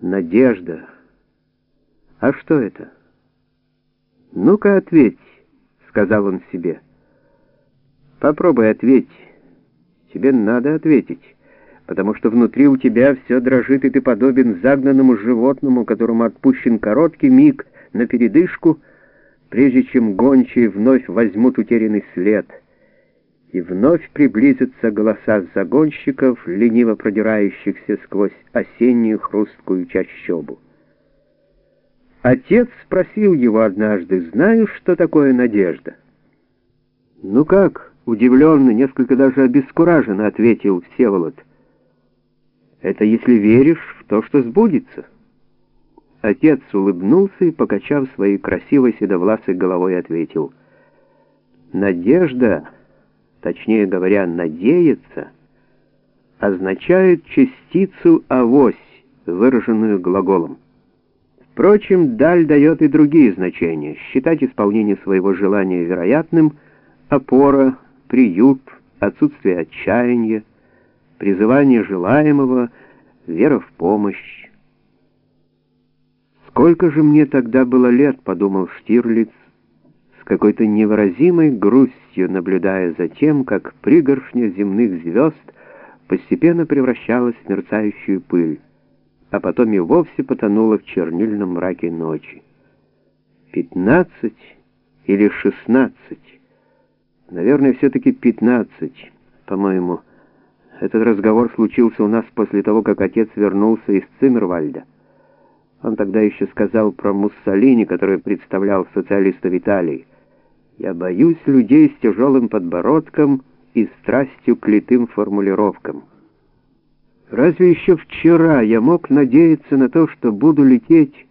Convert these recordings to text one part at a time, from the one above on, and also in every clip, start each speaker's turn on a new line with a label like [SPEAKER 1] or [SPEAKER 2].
[SPEAKER 1] Надежда. А что это? Ну-ка ответь, сказал он себе. Попробуй ответь. Тебе надо ответить, потому что внутри у тебя все дрожит, и ты подобен загнанному животному, которому отпущен короткий миг на передышку, прежде чем гончие вновь возьмут утерянный след — и вновь приблизятся голоса загонщиков, лениво продирающихся сквозь осеннюю хрусткую чащобу. Отец спросил его однажды, «Знаешь, что такое надежда?» «Ну как?» — удивленно, несколько даже обескураженно ответил Всеволод. «Это если веришь в то, что сбудется». Отец улыбнулся и, покачав своей красивой седовласой головой, ответил, «Надежда...» точнее говоря, надеяться, означает частицу «авось», выраженную глаголом. Впрочем, даль дает и другие значения. Считать исполнение своего желания вероятным, опора, приют, отсутствие отчаяния, призывание желаемого, вера в помощь. «Сколько же мне тогда было лет?» — подумал Штирлиц, какой-то невыразимой грустью, наблюдая за тем, как пригоршня земных звезд постепенно превращалась в мерцающую пыль, а потом и вовсе потонула в чернильном мраке ночи. Пятнадцать или шестнадцать? Наверное, все-таки пятнадцать, по-моему. Этот разговор случился у нас после того, как отец вернулся из Циммервальда. Он тогда еще сказал про Муссолини, который представлял социалиста в Италии. Я боюсь людей с тяжелым подбородком и страстью к литым формулировкам. Разве еще вчера я мог надеяться на то, что буду лететь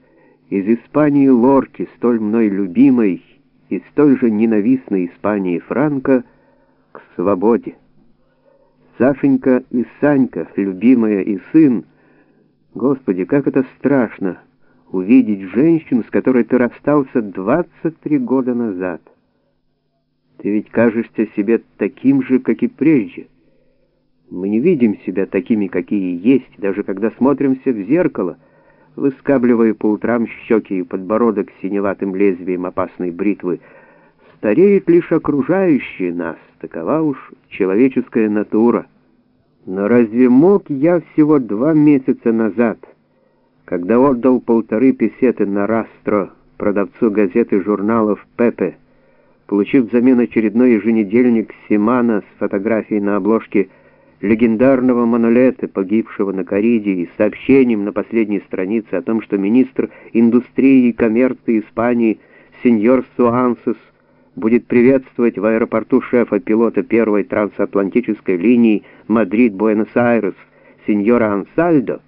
[SPEAKER 1] из Испании Лорки, столь мной любимой и столь же ненавистной Испании Франко, к свободе. Сашенька и Санька, любимая и сын, Господи, как это страшно увидеть женщину, с которой ты расстался 23 года назад. Ты ведь кажешься себе таким же, как и прежде. Мы не видим себя такими, какие есть, даже когда смотримся в зеркало, выскабливая по утрам щеки и подбородок синеватым лезвием опасной бритвы. Стареют лишь окружающие нас, такова уж человеческая натура. Но разве мог я всего два месяца назад, когда отдал полторы песеты на Растро продавцу газет и журналов «Пепе», получив взамен очередной еженедельник «Семана» с фотографией на обложке легендарного Манолете, погибшего на корриде, и сообщением на последней странице о том, что министр индустрии и коммерции Испании сеньор Суансес будет приветствовать в аэропорту шефа пилота первой трансатлантической линии Мадрид-Буэнос-Айрес сеньора Ансальдо,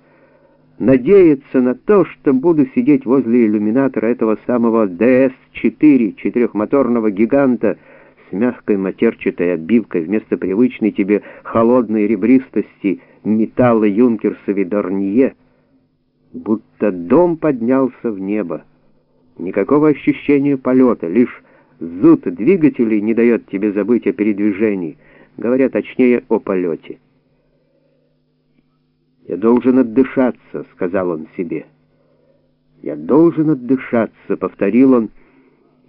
[SPEAKER 1] надеяться на то, что буду сидеть возле иллюминатора этого самого ДС-4, четырехмоторного гиганта, с мягкой матерчатой обивкой вместо привычной тебе холодной ребристости металла Юнкерсови Дорнье, будто дом поднялся в небо. Никакого ощущения полета, лишь зуд двигателей не дает тебе забыть о передвижении, говоря точнее о полете. «Я должен отдышаться», — сказал он себе. «Я должен отдышаться», — повторил он,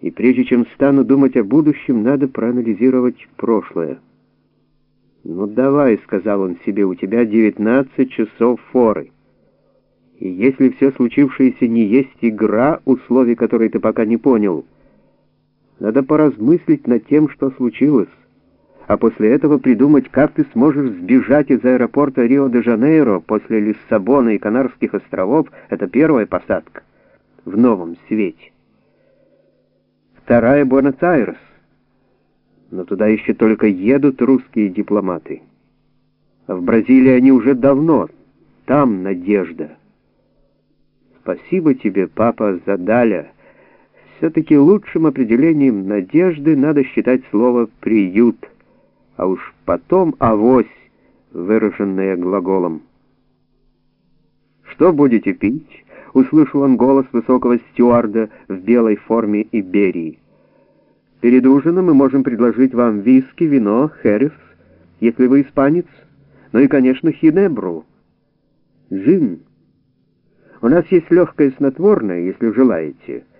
[SPEAKER 1] «и прежде чем стану думать о будущем, надо проанализировать прошлое». «Ну давай», — сказал он себе, — «у тебя 19 часов форы. И если все случившееся не есть игра, условий которой ты пока не понял, надо поразмыслить над тем, что случилось» а после этого придумать, как ты сможешь сбежать из аэропорта Рио-де-Жанейро после Лиссабона и Канарских островов, это первая посадка в новом свете. Вторая — Буэнос-Айрес. Но туда еще только едут русские дипломаты. А в Бразилии они уже давно. Там надежда. Спасибо тебе, папа, за Даля. Все-таки лучшим определением надежды надо считать слово «приют» а уж потом авось, выраженная глаголом. «Что будете пить?» — услышал он голос высокого стюарда в белой форме Иберии. «Перед ужином мы можем предложить вам виски, вино, херес, если вы испанец, ну и, конечно, хинебру. Джин». У нас есть легкое снотворное, если желаете.